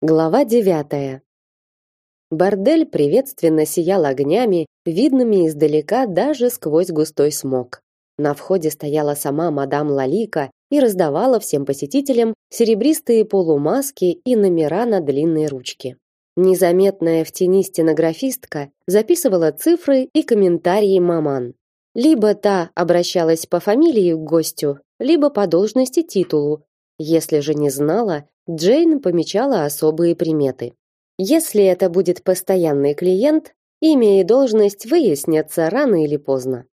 Глава девятая. Бордель приветственно сиял огнями, видными издалека даже сквозь густой смог. На входе стояла сама мадам Лалика и раздавала всем посетителям серебристые полумаски и номера на длинной ручке. Незаметная в тени стенографистка записывала цифры и комментарии маман. Либо та обращалась по фамилии к гостю, либо по должности титулу. Если же не знала, Джейн помечала особые приметы. Если это будет постоянный клиент, имя и должность выяснятся рано или поздно.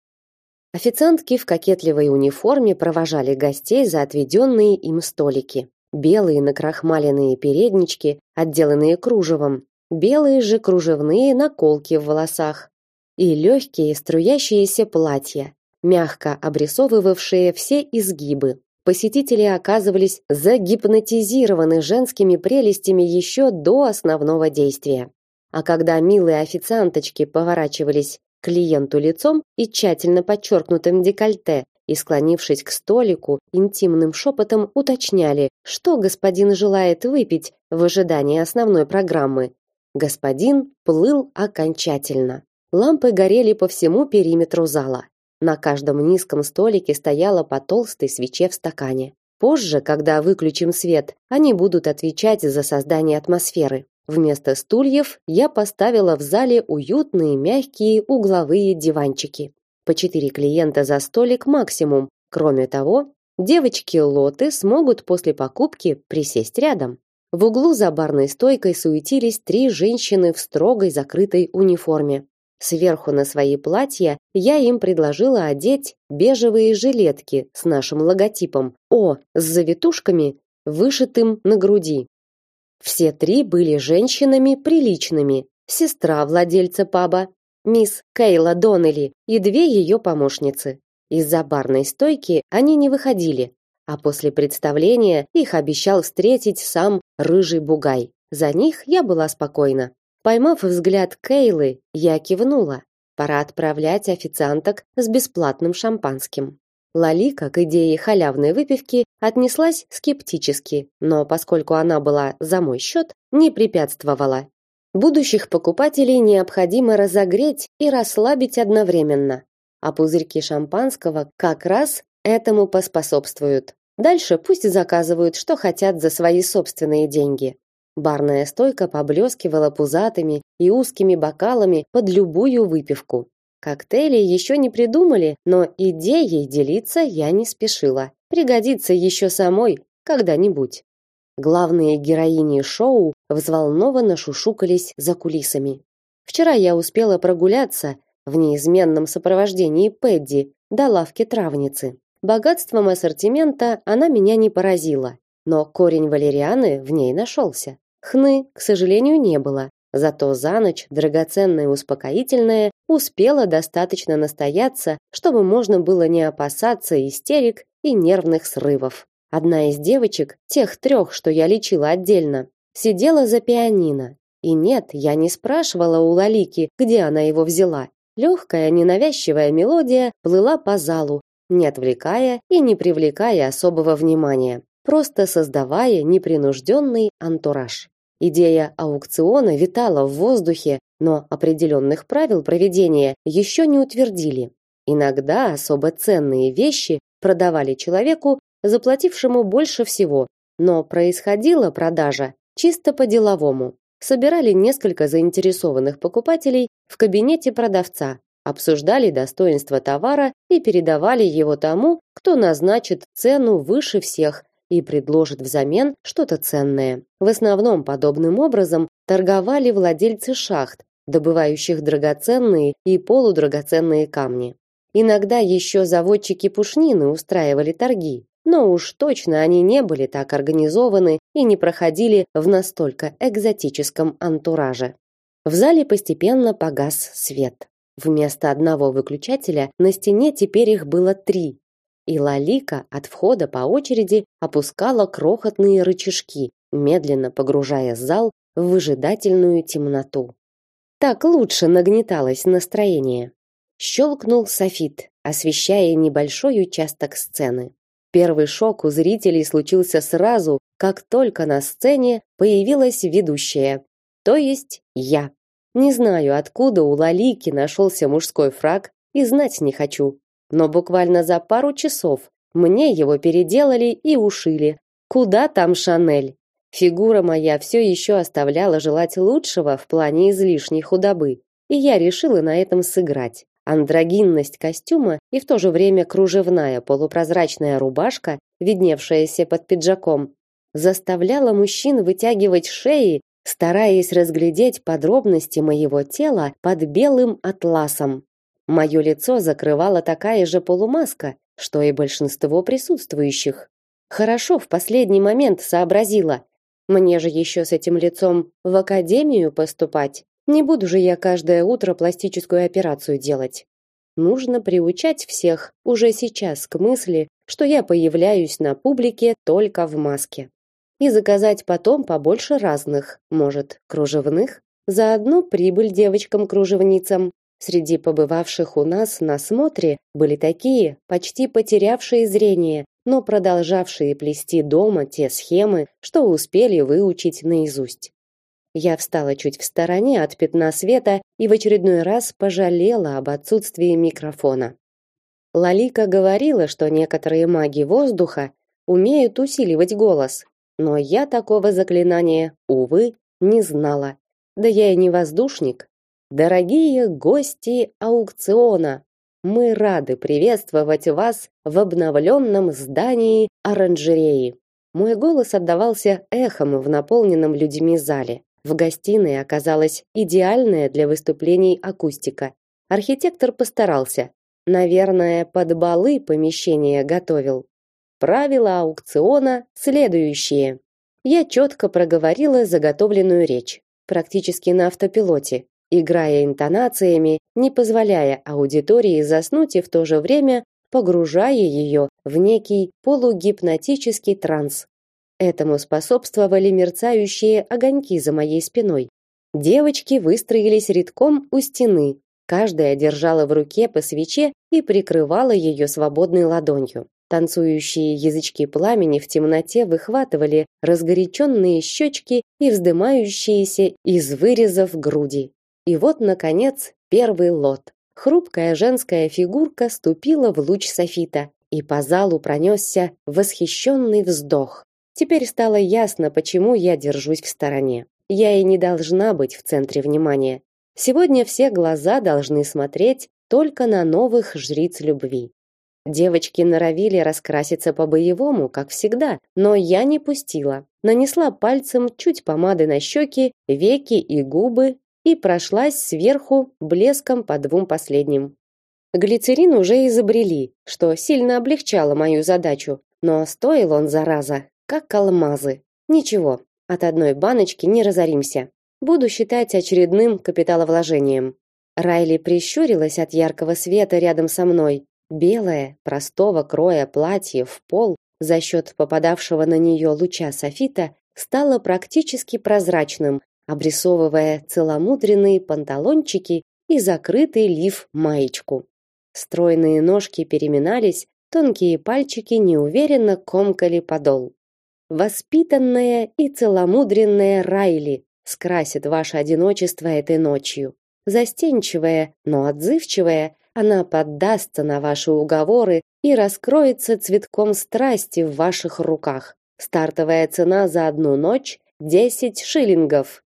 Официантки в кокетливой униформе провожали гостей за отведенные им столики. Белые накрахмаленные переднички, отделанные кружевом, белые же кружевные наколки в волосах и легкие струящиеся платья, мягко обрисовывавшие все изгибы. Посетители оказывались загипнотизированы женскими прелестями еще до основного действия. А когда милые официанточки поворачивались к клиенту лицом и тщательно подчеркнутым декольте и склонившись к столику, интимным шепотом уточняли, что господин желает выпить в ожидании основной программы. Господин плыл окончательно. Лампы горели по всему периметру зала. На каждом низком столике стояла по толстой свече в стакане. Позже, когда выключим свет, они будут отвечать за создание атмосферы. Вместо стульев я поставила в зале уютные мягкие угловые диванчики. По четыре клиента за столик максимум. Кроме того, девочки-лоты смогут после покупки присесть рядом. В углу за барной стойкой суетились три женщины в строгой закрытой униформе. Сверху на свои платья я им предложила одеть бежевые жилетки с нашим логотипом О с завитушками, вышитым на груди. Все три были женщинами приличными. Сестра владельца паба, мисс Кейла Доннелли и две ее помощницы. Из-за барной стойки они не выходили, а после представления их обещал встретить сам рыжий бугай. За них я была спокойна. Поймав взгляд Кейлы, я кивнула. Пора отправлять официанток с бесплатным шампанским. Лалика к идее халявной выпивки отнеслась скептически, но поскольку она была за мой счет, не препятствовала. Будущих покупателей необходимо разогреть и расслабить одновременно, а пузырьки шампанского как раз этому поспособствуют. Дальше пусть заказывают, что хотят за свои собственные деньги. Барная стойка поблескивала пузатыми и узкими бокалами под любую выпивку. Коктейли еще не придумали, но идеей делиться я не спешила. Пригодится еще самой когда-нибудь. Главные героини шоу взволнованно шушукались за кулисами. Вчера я успела прогуляться в неизменном сопровождении Пэдди до лавки травницы. Богатством ассортимента она меня не поразила, но корень валерианы в ней нашелся. Хны, к сожалению, не было. Зато за ночь драгоценное успокоительное успело достаточно настояться, чтобы можно было не опасаться истерик и нервных срывов. Одна из девочек, тех трех, что я лечила отдельно, сидела за пианино. И нет, я не спрашивала у Лалики, где она его взяла. Легкая, ненавязчивая мелодия плыла по залу, не отвлекая и не привлекая особого внимания, просто создавая непринужденный антураж. Идея аукциона витала в воздухе, но определенных правил проведения еще не утвердили. Иногда особо ценные вещи продавали человеку, заплатившему больше всего, но происходила продажа чисто по-деловому. Собирали несколько заинтересованных покупателей в кабинете продавца, обсуждали достоинства товара и передавали его тому, кто назначит цену выше всех и предложит взамен что-то ценное. В основном подобным образом торговали владельцы шахт, добывающих драгоценные и полудрагоценные камни. Иногда еще заводчики пушнины устраивали торги, но уж точно они не были так организованы и не проходили в настолько экзотическом антураже. В зале постепенно погас свет. Вместо одного выключателя на стене теперь их было три, и Лалика от входа по очереди опускала крохотные рычажки, медленно погружая зал в выжидательную темноту. Так лучше нагнеталось настроение. Щелкнул софит, освещая небольшой участок сцены. Первый шок у зрителей случился сразу, как только на сцене появилась ведущая, то есть я. Не знаю, откуда у Лалики нашелся мужской фраг, и знать не хочу. Но буквально за пару часов мне его переделали и ушили. Куда там Шанель? Фигура моя все еще оставляла желать лучшего в плане излишней худобы, и я решила на этом сыграть. Андрогинность костюма и в то же время кружевная полупрозрачная рубашка, видневшаяся под пиджаком, заставляла мужчин вытягивать шеи, стараясь разглядеть подробности моего тела под белым атласом. Мое лицо закрывала такая же полумаска, что и большинство присутствующих. Хорошо в последний момент сообразила, мне же еще с этим лицом в академию поступать. Не буду же я каждое утро пластическую операцию делать. Нужно приучать всех уже сейчас к мысли, что я появляюсь на публике только в маске. И заказать потом побольше разных, может, кружевных, заодно прибыль девочкам-кружевницам. Среди побывавших у нас на смотре были такие, почти потерявшие зрение, но продолжавшие плести дома те схемы, что успели выучить наизусть. Я встала чуть в стороне от пятна света и в очередной раз пожалела об отсутствии микрофона. Лалика говорила, что некоторые маги воздуха умеют усиливать голос, но я такого заклинания, увы, не знала. Да я и не воздушник. Дорогие гости аукциона, мы рады приветствовать вас в обновленном здании оранжереи. Мой голос отдавался эхом в наполненном людьми зале. В гостиной оказалась идеальная для выступлений акустика. Архитектор постарался. Наверное, под балы помещение готовил. Правила аукциона следующие. Я четко проговорила заготовленную речь, практически на автопилоте, играя интонациями, не позволяя аудитории заснуть и в то же время погружая ее в некий полугипнотический транс. Этому способствовали мерцающие огоньки за моей спиной. Девочки выстроились рядком у стены, каждая держала в руке по свече и прикрывала ее свободной ладонью. Танцующие язычки пламени в темноте выхватывали разгоряченные щечки и вздымающиеся из вырезов груди. И вот, наконец, первый лот. Хрупкая женская фигурка ступила в луч софита, и по залу пронесся восхищенный вздох. Теперь стало ясно, почему я держусь в стороне. Я и не должна быть в центре внимания. Сегодня все глаза должны смотреть только на новых жриц любви. Девочки норовили раскраситься по-боевому, как всегда, но я не пустила. Нанесла пальцем чуть помады на щеки, веки и губы и прошлась сверху блеском по двум последним. Глицерин уже изобрели, что сильно облегчало мою задачу, но стоил он зараза, как алмазы. Ничего, от одной баночки не разоримся. Буду считать очередным капиталовложением. Райли прищурилась от яркого света рядом со мной. Белое, простого кроя платье в пол за счет попадавшего на нее луча софита стало практически прозрачным, обрисовывая целомудренные панталончики и закрытый лиф-маечку. Стройные ножки переминались, тонкие пальчики неуверенно комкали подол. Воспитанная и целомудренная Райли скрасит ваше одиночество этой ночью. Застенчивая, но отзывчивая, она поддастся на ваши уговоры и раскроется цветком страсти в ваших руках. Стартовая цена за одну ночь десять шиллингов.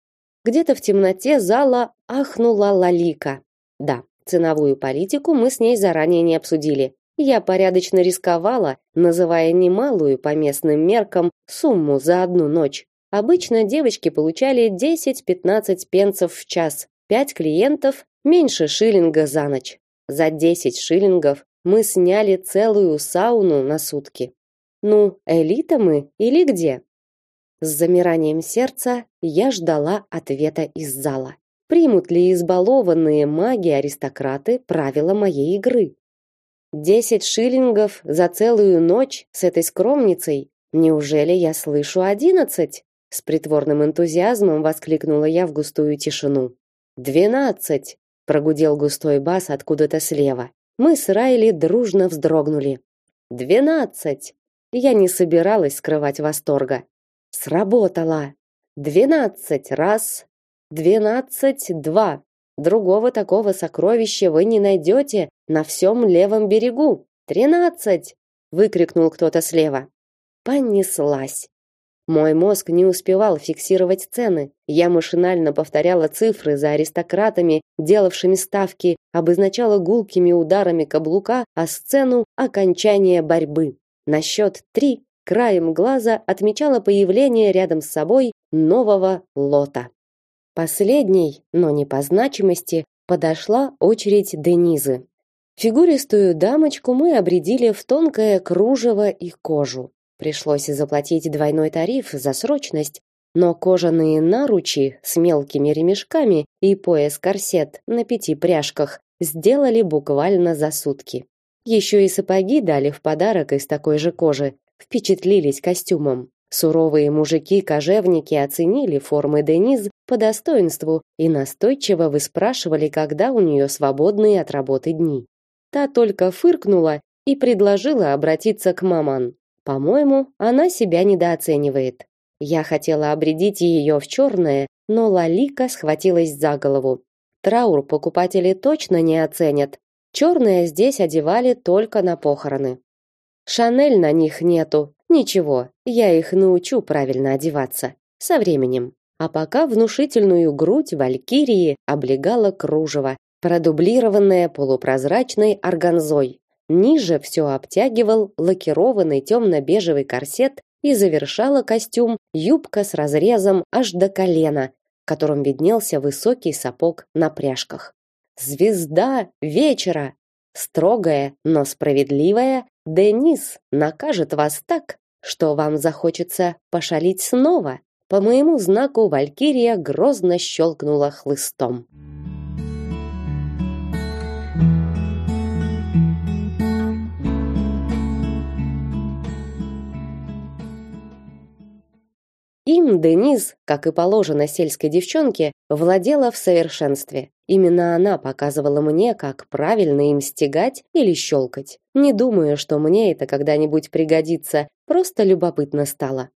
Где-то в темноте зала ахнула Лалика. Да, ценовую политику мы с ней заранее не обсудили. Я порядочно рисковала, называя немалую по местным меркам сумму за одну ночь. Обычно девочки получали 10-15 пенсов в час, 5 клиентов меньше шиллинга за ночь. За 10 шиллингов мы сняли целую сауну на сутки. Ну, элита мы или где? С замиранием сердца я ждала ответа из зала. Примут ли избалованные маги-аристократы правила моей игры? Десять шиллингов за целую ночь с этой скромницей? Неужели я слышу одиннадцать? С притворным энтузиазмом воскликнула я в густую тишину. «Двенадцать!» – прогудел густой бас откуда-то слева. Мы с Райли дружно вздрогнули. «Двенадцать!» Я не собиралась скрывать восторга. Сработало. Двенадцать раз. Двенадцать два. Другого такого сокровища вы не найдете на всем левом берегу. Тринадцать! выкрикнул кто-то слева. Понеслась. Мой мозг не успевал фиксировать цены. Я машинально повторяла цифры за аристократами, делавшими ставки, обозначала гулкими ударами каблука, а сцену окончания борьбы. На счет три краем глаза отмечала появление рядом с собой нового лота. Последней, но не по значимости, подошла очередь Денизы. Фигуристую дамочку мы обредили в тонкое кружево и кожу. Пришлось заплатить двойной тариф за срочность, но кожаные наручи с мелкими ремешками и пояс-корсет на пяти пряжках сделали буквально за сутки. Еще и сапоги дали в подарок из такой же кожи, впечатлились костюмом. Суровые мужики-кожевники оценили формы Дениз по достоинству и настойчиво выспрашивали, когда у нее свободные от работы дни. Та только фыркнула и предложила обратиться к маман. По-моему, она себя недооценивает. Я хотела обредить ее в черное, но Лалика схватилась за голову. Траур покупатели точно не оценят. Черное здесь одевали только на похороны. Шанель на них нету. Ничего, я их научу правильно одеваться. Со временем. А пока внушительную грудь валькирии облегала кружево, продублированное полупрозрачной органзой. Ниже все обтягивал лакированный темно-бежевый корсет и завершала костюм юбка с разрезом аж до колена, в котором виднелся высокий сапог на пряжках. Звезда вечера, строгая, но справедливая, Денис накажет вас так, что вам захочется пошалить снова. По моему знаку Валькирия грозно щелкнула хлыстом. Им Денис, как и положено сельской девчонке, владела в совершенстве. Именно она показывала мне, как правильно им стегать или щелкать. Не думаю, что мне это когда-нибудь пригодится, просто любопытно стало.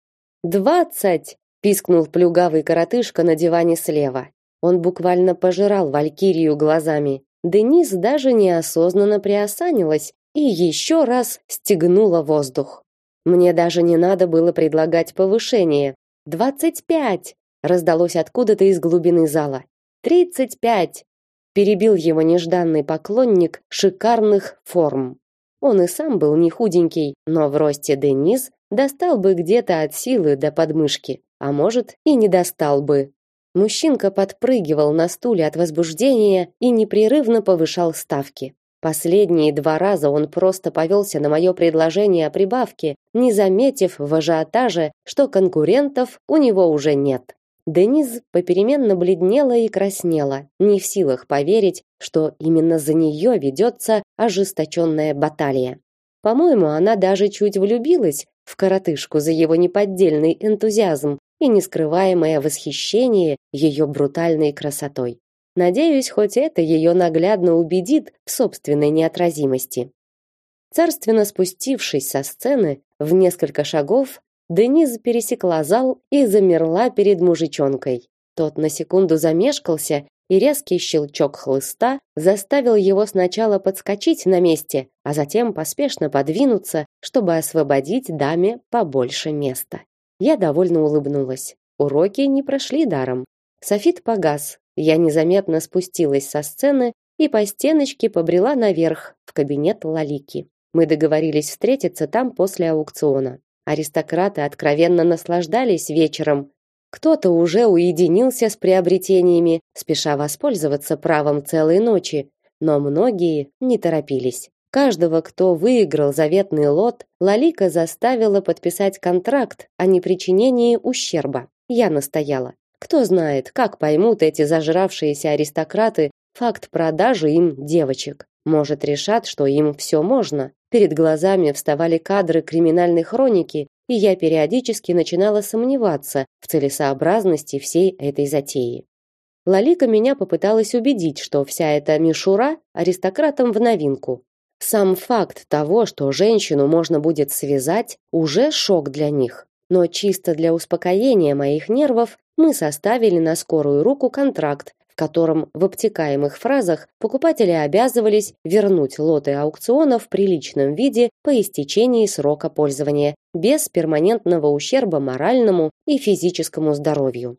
«Двадцать!» – пискнул плюгавый коротышка на диване слева. Он буквально пожирал Валькирию глазами. Денис даже неосознанно приосанилась и еще раз стегнула воздух. Мне даже не надо было предлагать повышение. «Двадцать пять!» раздалось откуда-то из глубины зала. «Тридцать пять!» перебил его нежданный поклонник шикарных форм. Он и сам был не худенький, но в росте Денис достал бы где-то от силы до подмышки, а может и не достал бы. Мужчинка подпрыгивал на стуле от возбуждения и непрерывно повышал ставки. Последние два раза он просто повелся на мое предложение о прибавке, не заметив в ажиотаже, что конкурентов у него уже нет. Дениз попеременно бледнела и краснела, не в силах поверить, что именно за нее ведется ожесточенная баталия. По-моему, она даже чуть влюбилась в коротышку за его неподдельный энтузиазм и нескрываемое восхищение ее брутальной красотой. Надеюсь, хоть это ее наглядно убедит в собственной неотразимости. Царственно спустившись со сцены в несколько шагов, Дениз пересекла зал и замерла перед мужичонкой. Тот на секунду замешкался, и резкий щелчок хлыста заставил его сначала подскочить на месте, а затем поспешно подвинуться, чтобы освободить даме побольше места. Я довольно улыбнулась. Уроки не прошли даром. Софит погас, я незаметно спустилась со сцены и по стеночке побрела наверх, в кабинет Лалики. Мы договорились встретиться там после аукциона. Аристократы откровенно наслаждались вечером. Кто-то уже уединился с приобретениями, спеша воспользоваться правом целой ночи, но многие не торопились. Каждого, кто выиграл заветный лот, Лалика заставила подписать контракт о непричинении ущерба. Я настояла. Кто знает, как поймут эти зажравшиеся аристократы факт продажи им девочек. Может, решат, что им все можно. Перед глазами вставали кадры криминальной хроники, и я периодически начинала сомневаться в целесообразности всей этой затеи. Лалика меня попыталась убедить, что вся эта мишура аристократам в новинку. Сам факт того, что женщину можно будет связать, уже шок для них. Но чисто для успокоения моих нервов мы составили на скорую руку контракт, в котором в обтекаемых фразах покупатели обязывались вернуть лоты аукциона в приличном виде по истечении срока пользования, без перманентного ущерба моральному и физическому здоровью.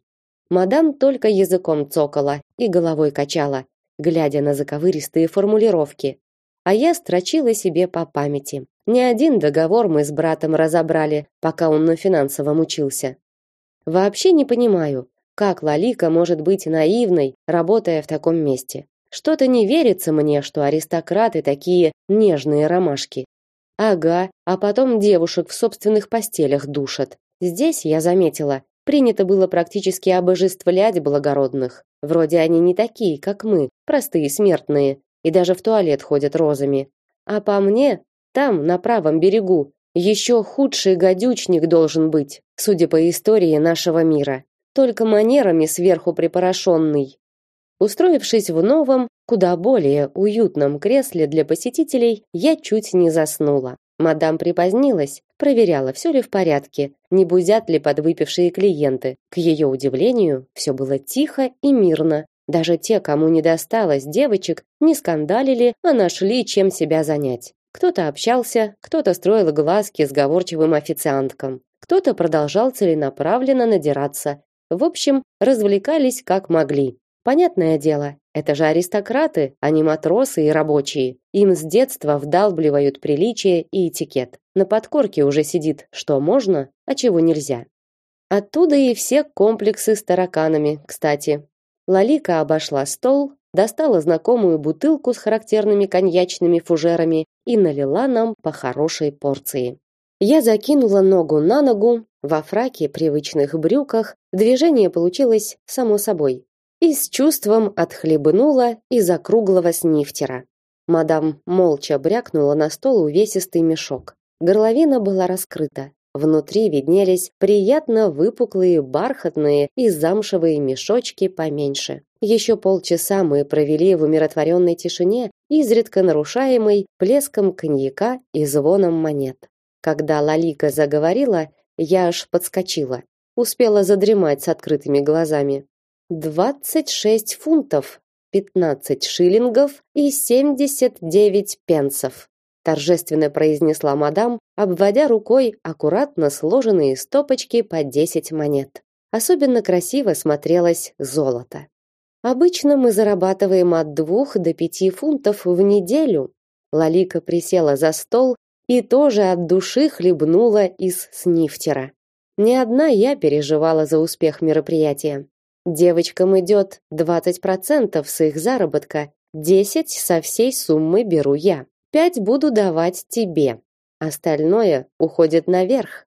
Мадам только языком цокала и головой качала, глядя на заковыристые формулировки, а я строчила себе по памяти. Не один договор мы с братом разобрали, пока он на финансовом учился. Вообще не понимаю, как Лалика может быть наивной, работая в таком месте. Что-то не верится мне, что аристократы такие нежные ромашки. Ага, а потом девушек в собственных постелях душат. Здесь я заметила, принято было практически обожествлять благородных. Вроде они не такие, как мы, простые смертные, и даже в туалет ходят розами. А по мне, там, на правом берегу, еще худший гадючник должен быть, судя по истории нашего мира. Только манерами сверху припорошенный. Устроившись в новом, куда более уютном кресле для посетителей, я чуть не заснула. Мадам припозднилась, проверяла, все ли в порядке, не бузят ли подвыпившие клиенты. К ее удивлению, все было тихо и мирно. Даже те, кому не досталось девочек, не скандалили, а нашли чем себя занять. Кто-то общался, кто-то строил глазки сговорчивым официанткам, кто-то продолжал целенаправленно надираться. В общем, развлекались как могли. Понятное дело, это же аристократы, а не матросы и рабочие. Им с детства вдалбливают приличие и этикет. На подкорке уже сидит, что можно, а чего нельзя. Оттуда и все комплексы с тараканами, кстати. Лалика обошла стол, достала знакомую бутылку с характерными коньячными фужерами и налила нам по хорошей порции. Я закинула ногу на ногу, во фраке, привычных брюках, движение получилось само собой. И с чувством отхлебнула из округлого снифтера. Мадам молча брякнула на стол увесистый мешок. Горловина была раскрыта. Внутри виднелись приятно выпуклые бархатные и замшевые мешочки поменьше. Еще полчаса мы провели в умиротворенной тишине, изредка нарушаемой плеском коньяка и звоном монет. Когда Лалика заговорила, я аж подскочила. Успела задремать с открытыми глазами. «Двадцать шесть фунтов, пятнадцать шиллингов и семьдесят девять пенсов», торжественно произнесла мадам, обводя рукой аккуратно сложенные стопочки по 10 монет. Особенно красиво смотрелось золото. Обычно мы зарабатываем от двух до пяти фунтов в неделю. Лалика присела за стол и тоже от души хлебнула из снифтера. Не одна я переживала за успех мероприятия. Девочкам идет 20% с их заработка, 10 со всей суммы беру я. Пять буду давать тебе. Остальное уходит наверх.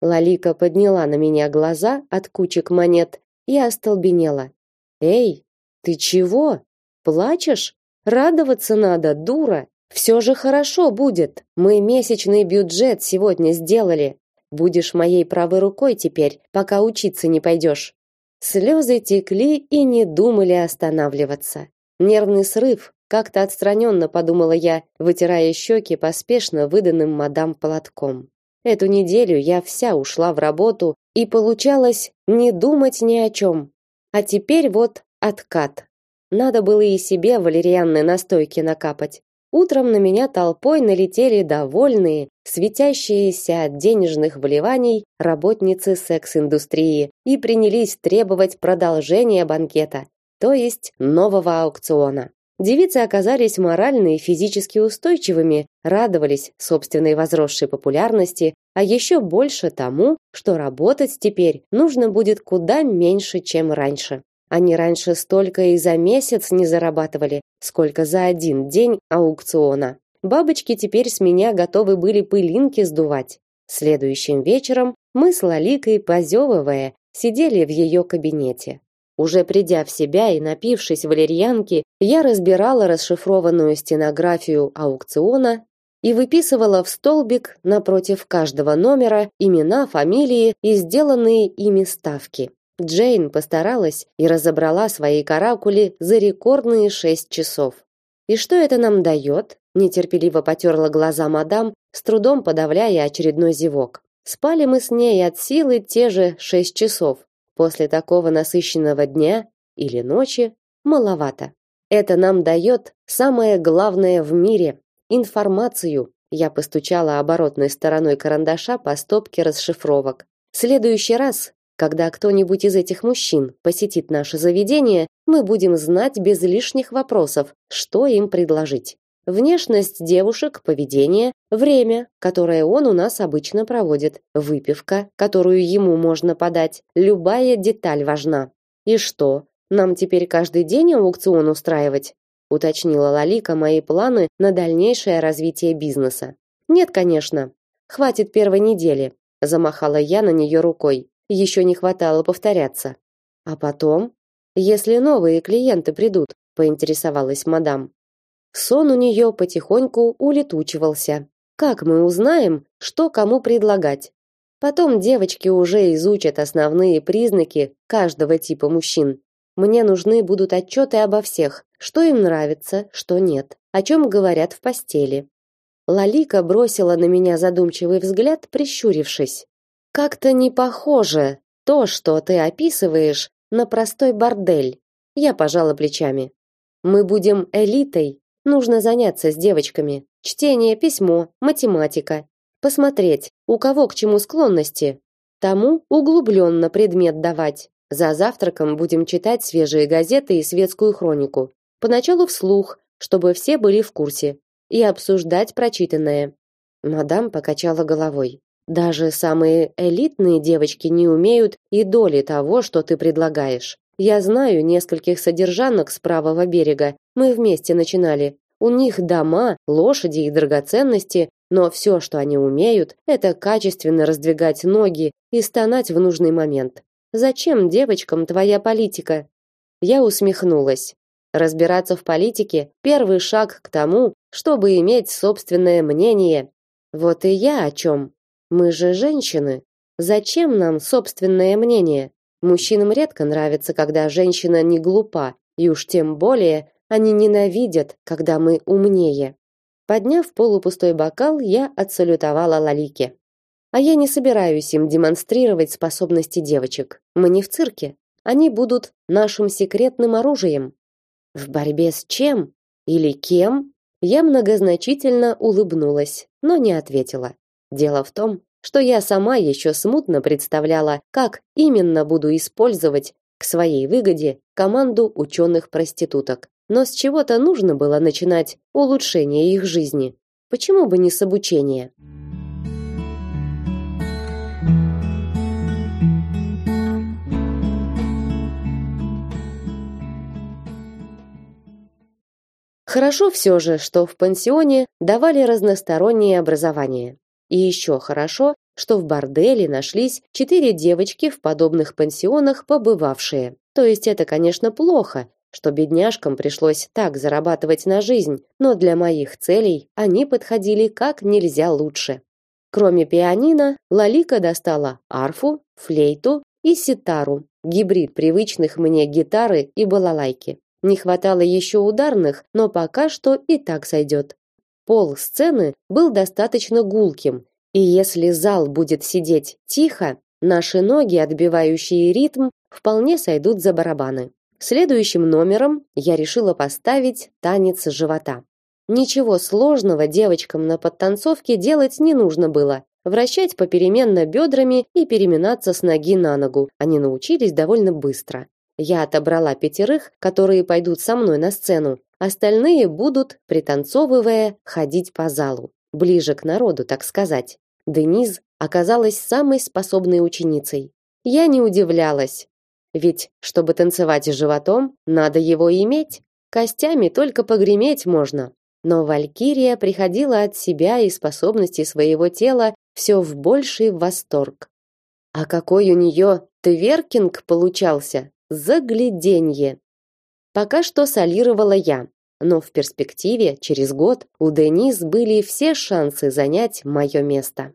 Лалика подняла на меня глаза от кучек монет и остолбенела. Эй, ты чего? Плачешь? Радоваться надо, дура. Все же хорошо будет. Мы месячный бюджет сегодня сделали. Будешь моей правой рукой теперь, пока учиться не пойдешь. Слезы текли и не думали останавливаться. Нервный срыв, как-то отстраненно подумала я, вытирая щеки поспешно выданным мадам платком. Эту неделю я вся ушла в работу и получалось не думать ни о чем. А теперь вот откат. Надо было и себе валерьянной настойки накапать. Утром на меня толпой налетели довольные, светящиеся от денежных вливаний работницы секс-индустрии и принялись требовать продолжения банкета, то есть нового аукциона. Девицы оказались морально и физически устойчивыми, радовались собственной возросшей популярности, а еще больше тому, что работать теперь нужно будет куда меньше, чем раньше. Они раньше столько и за месяц не зарабатывали, сколько за один день аукциона. Бабочки теперь с меня готовы были пылинки сдувать. Следующим вечером мы с Лаликой, позевывая, сидели в ее кабинете. Уже придя в себя и напившись валерьянки, я разбирала расшифрованную стенографию аукциона и выписывала в столбик напротив каждого номера имена, фамилии и сделанные ими ставки. Джейн постаралась и разобрала свои каракули за рекордные шесть часов. И что это нам дает? Нетерпеливо потерла глаза мадам, с трудом подавляя очередной зевок. Спали мы с ней от силы те же шесть часов. После такого насыщенного дня или ночи маловато. Это нам дает самое главное в мире информацию. Я постучала оборотной стороной карандаша по стопке расшифровок. В следующий раз, когда кто-нибудь из этих мужчин посетит наше заведение, мы будем знать без лишних вопросов, что им предложить. Внешность девушек, поведение, время, которое он у нас обычно проводит, выпивка, которую ему можно подать, любая деталь важна. И что, нам теперь каждый день аукцион устраивать? уточнила Лалика мои планы на дальнейшее развитие бизнеса. Нет, конечно. Хватит первой недели, замахала я на нее рукой. Еще не хватало повторяться. А потом, если новые клиенты придут, поинтересовалась мадам. Сон у нее потихоньку улетучивался. Как мы узнаем, что кому предлагать? Потом девочки уже изучат основные признаки каждого типа мужчин. Мне нужны будут отчеты обо всех, что им нравится, что нет, о чем говорят в постели. Лалика бросила на меня задумчивый взгляд, прищурившись. Как-то не похоже то, что ты описываешь, на простой бордель. Я пожала плечами. Мы будем элитой, Нужно заняться с девочками. Чтение, письмо, математика. Посмотреть, у кого к чему склонности. Тому углубленно предмет давать. За завтраком будем читать свежие газеты и светскую хронику. Поначалу вслух, чтобы все были в курсе, и обсуждать прочитанное. Мадам покачала головой. Даже самые элитные девочки не умеют и доли того, что ты предлагаешь. Я знаю нескольких содержанок с правого берега. Мы вместе начинали. У них дома, лошади и драгоценности, но все, что они умеют, это качественно раздвигать ноги и стонать в нужный момент. Зачем девочкам твоя политика? Я усмехнулась. Разбираться в политике первый шаг к тому, чтобы иметь собственное мнение. Вот и я о чем. Мы же женщины. Зачем нам собственное мнение? Мужчинам редко нравится, когда женщина не глупа, и уж тем более они ненавидят, когда мы умнее. Подняв полупустой бокал, я отсалютовала Лалике. А я не собираюсь им демонстрировать способности девочек. Мы не в цирке. Они будут нашим секретным оружием. В борьбе с чем или кем? Я многозначительно улыбнулась, но не ответила. Дело в том, что я сама еще смутно представляла, как именно буду использовать к своей выгоде команду ученых-проституток. Но с чего-то нужно было начинать улучшение их жизни. Почему бы не с обучения? Хорошо все же, что в пансионе давали разностороннее образование. И еще хорошо, что в борделе нашлись четыре девочки в подобных пансионах побывавшие. То есть это, конечно, плохо, что бедняжкам пришлось так зарабатывать на жизнь, но для моих целей они подходили как нельзя лучше. Кроме пианино, Лалика достала арфу, флейту и ситару, гибрид привычных мне гитары и балалайки. Не хватало еще ударных, но пока что и так сойдет. Пол сцены был достаточно гулким, и если зал будет сидеть тихо, наши ноги, отбивающие ритм, вполне сойдут за барабаны. Следующим номером я решила поставить танец живота. Ничего сложного девочкам на подтанцовке делать не нужно было. Вращать попеременно бедрами и переминаться с ноги на ногу они научились довольно быстро. Я отобрала пятерых, которые пойдут со мной на сцену, Остальные будут, пританцовывая, ходить по залу, ближе к народу, так сказать. Дениз оказалась самой способной ученицей. Я не удивлялась, ведь чтобы танцевать животом, надо его иметь. Костями только погреметь можно. Но Валькирия приходила от себя и способностей своего тела все в больший восторг. А какой у нее тверкинг получался! Загляденье! Пока что солировала я, но в перспективе через год у Денис были все шансы занять мое место.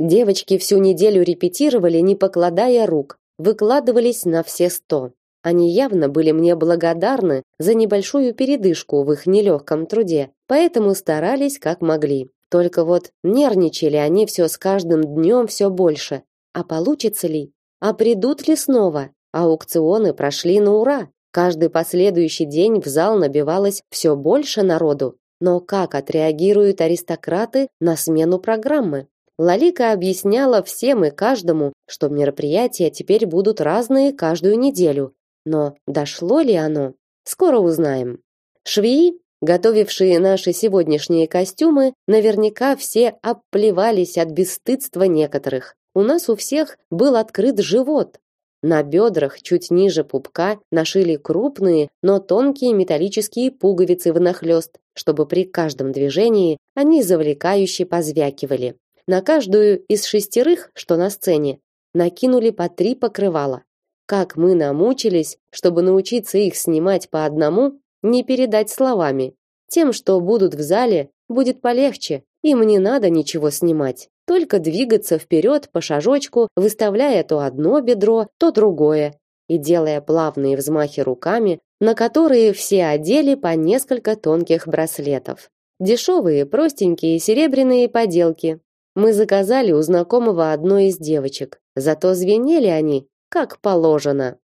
Девочки всю неделю репетировали, не покладая рук, выкладывались на все сто. Они явно были мне благодарны за небольшую передышку в их нелегком труде, поэтому старались как могли. Только вот нервничали они все с каждым днем все больше. А получится ли? А придут ли снова? Аукционы прошли на ура. Каждый последующий день в зал набивалось все больше народу. Но как отреагируют аристократы на смену программы? Лалика объясняла всем и каждому, что мероприятия теперь будут разные каждую неделю. Но дошло ли оно? Скоро узнаем. Швеи, готовившие наши сегодняшние костюмы, наверняка все обплевались от бесстыдства некоторых. У нас у всех был открыт живот. На бедрах, чуть ниже пупка, нашили крупные, но тонкие металлические пуговицы внахлёст, чтобы при каждом движении они завлекающе позвякивали. На каждую из шестерых, что на сцене, накинули по три покрывала. Как мы намучились, чтобы научиться их снимать по одному, не передать словами. Тем, что будут в зале, будет полегче, им не надо ничего снимать. Только двигаться вперед по шажочку, выставляя то одно бедро, то другое, и делая плавные взмахи руками, на которые все одели по несколько тонких браслетов. Дешевые, простенькие серебряные поделки, мы заказали у знакомого одной из девочек, зато звенели они, как положено.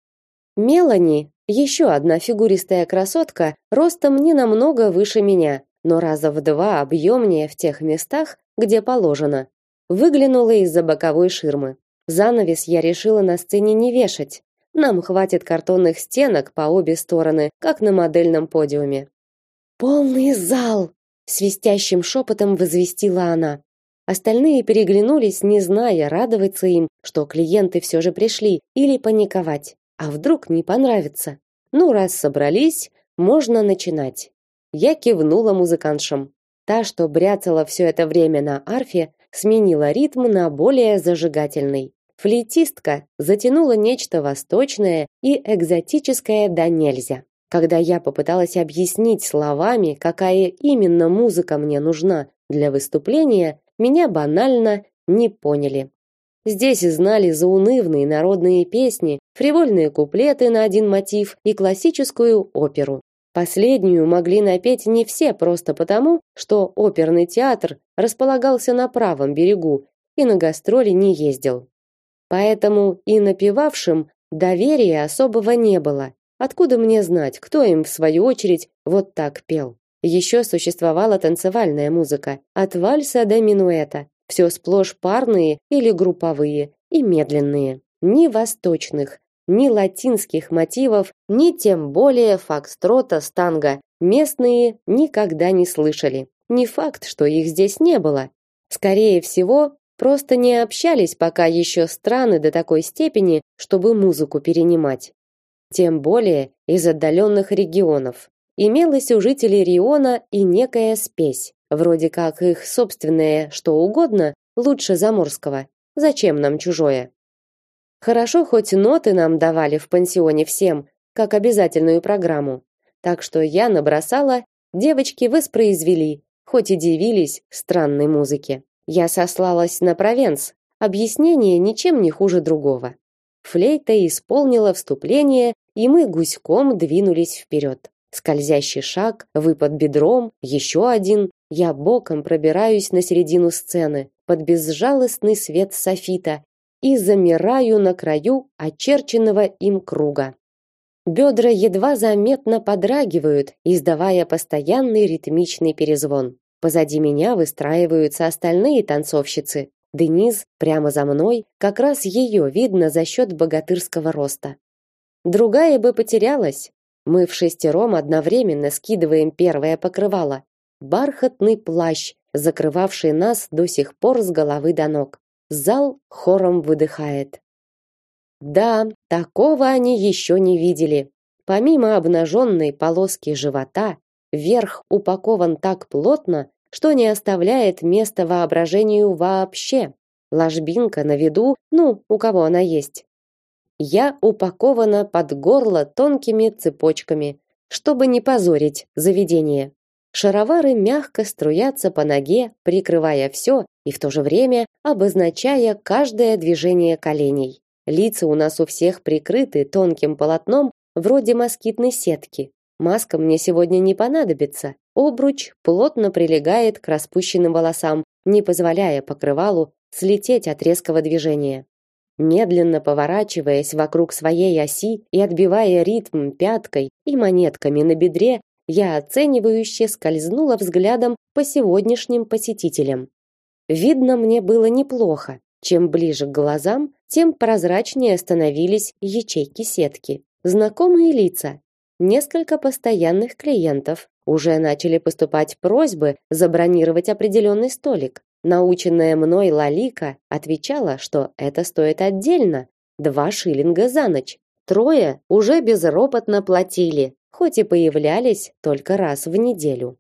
Мелани, еще одна фигуристая красотка, ростом не намного выше меня, но раза в два объемнее в тех местах, где положено. Выглянула из-за боковой ширмы. Занавес я решила на сцене не вешать. Нам хватит картонных стенок по обе стороны, как на модельном подиуме. Полный зал, свистящим шепотом возвестила она. Остальные переглянулись, не зная, радоваться им, что клиенты все же пришли, или паниковать. А вдруг не понравится? Ну, раз собрались, можно начинать. Я кивнула музыкантшам. Та, что бряцала все это время на арфе, сменила ритм на более зажигательный. Флейтистка затянула нечто восточное и экзотическое до нельзя. Когда я попыталась объяснить словами, какая именно музыка мне нужна для выступления, меня банально не поняли. Здесь знали заунывные народные песни, фривольные куплеты на один мотив и классическую оперу. Последнюю могли напеть не все просто потому, что оперный театр располагался на правом берегу и на гастроли не ездил. Поэтому и напевавшим доверия особого не было. Откуда мне знать, кто им в свою очередь вот так пел? Еще существовала танцевальная музыка, от вальса до минуэта, все сплошь парные или групповые и медленные. Ни восточных, ни латинских мотивов, ни тем более фокстрота с местные никогда не слышали. Не факт, что их здесь не было. Скорее всего, просто не общались пока еще страны до такой степени, чтобы музыку перенимать. Тем более из отдаленных регионов имелось у жителей Риона и некая спесь, вроде как их собственное что угодно, лучше заморского. Зачем нам чужое? Хорошо хоть ноты нам давали в пансионе всем, как обязательную программу. Так что я набросала, девочки воспроизвели, хоть и дивились странной музыке. Я сослалась на Провенс. Объяснение ничем не хуже другого. Флейта исполнила вступление, и мы гуськом двинулись вперед. Скользящий шаг, выпад бедром, еще один. Я боком пробираюсь на середину сцены под безжалостный свет софита и замираю на краю очерченного им круга. Бедра едва заметно подрагивают, издавая постоянный ритмичный перезвон. Позади меня выстраиваются остальные танцовщицы. Дениз прямо за мной, как раз ее видно за счет богатырского роста. Другая бы потерялась, мы в шестером одновременно скидываем первое покрывало. Бархатный плащ, закрывавший нас до сих пор с головы до ног. Зал хором выдыхает. Да, такого они еще не видели. Помимо обнаженной полоски живота, верх упакован так плотно, что не оставляет места воображению вообще. Ложбинка на виду, ну, у кого она есть. Я упакована под горло тонкими цепочками, чтобы не позорить заведение. Шаровары мягко струятся по ноге, прикрывая все и в то же время обозначая каждое движение коленей. Лица у нас у всех прикрыты тонким полотном вроде москитной сетки. Маска мне сегодня не понадобится. Обруч плотно прилегает к распущенным волосам, не позволяя покрывалу слететь от резкого движения. Медленно поворачиваясь вокруг своей оси и отбивая ритм пяткой и монетками на бедре, я оценивающе скользнула взглядом по сегодняшним посетителям. Видно мне было неплохо. Чем ближе к глазам, тем прозрачнее становились ячейки сетки. Знакомые лица, несколько постоянных клиентов. Уже начали поступать просьбы забронировать определенный столик. Наученная мной Лалика отвечала, что это стоит отдельно, два шиллинга за ночь. Трое уже безропотно платили, хоть и появлялись только раз в неделю.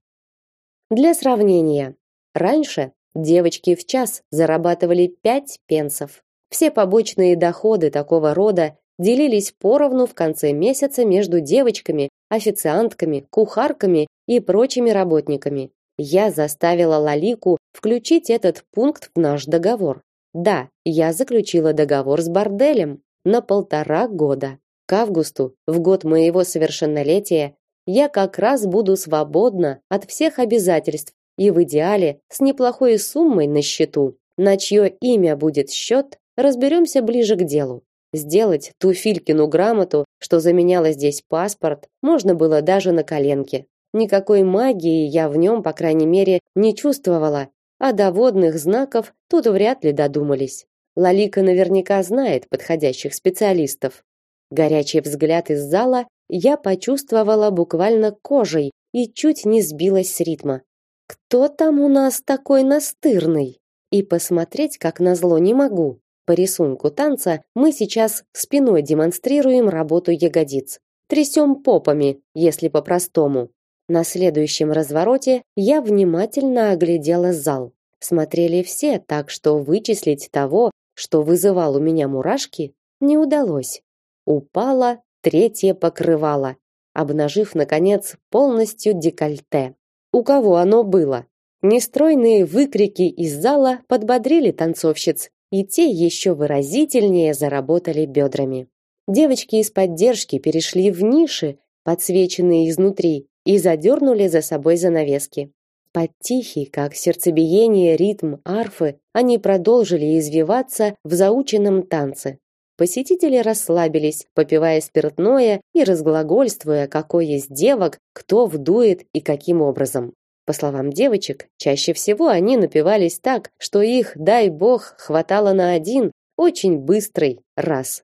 Для сравнения, раньше девочки в час зарабатывали 5 пенсов. Все побочные доходы такого рода делились поровну в конце месяца между девочками, официантками, кухарками и прочими работниками. Я заставила Лалику включить этот пункт в наш договор. Да, я заключила договор с борделем на полтора года. К августу, в год моего совершеннолетия, я как раз буду свободна от всех обязательств и в идеале с неплохой суммой на счету. На чье имя будет счет, разберемся ближе к делу. Сделать ту Филькину грамоту, что заменяла здесь паспорт, можно было даже на коленке. Никакой магии я в нем, по крайней мере, не чувствовала, а до водных знаков тут вряд ли додумались. Лалика наверняка знает подходящих специалистов. Горячий взгляд из зала я почувствовала буквально кожей и чуть не сбилась с ритма. Кто там у нас такой настырный? И посмотреть, как назло, не могу. По рисунку танца мы сейчас спиной демонстрируем работу ягодиц. Трясем попами, если по-простому. На следующем развороте я внимательно оглядела зал. Смотрели все, так что вычислить того, что вызывал у меня мурашки, не удалось. Упало третье покрывало, обнажив наконец полностью декольте. У кого оно было? Нестройные выкрики из зала подбодрили танцовщиц, и те еще выразительнее заработали бедрами. Девочки из поддержки перешли в ниши, подсвеченные изнутри, и задернули за собой занавески. Под тихий, как сердцебиение, ритм арфы они продолжили извиваться в заученном танце. Посетители расслабились, попивая спиртное и разглагольствуя, какой есть девок, кто вдует и каким образом. По словам девочек, чаще всего они напивались так, что их, дай бог, хватало на один, очень быстрый раз.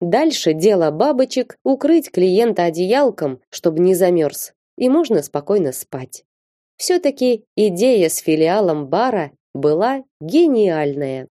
Дальше дело бабочек укрыть клиента одеялком, чтобы не замерз, и можно спокойно спать. Все-таки идея с филиалом бара была гениальная.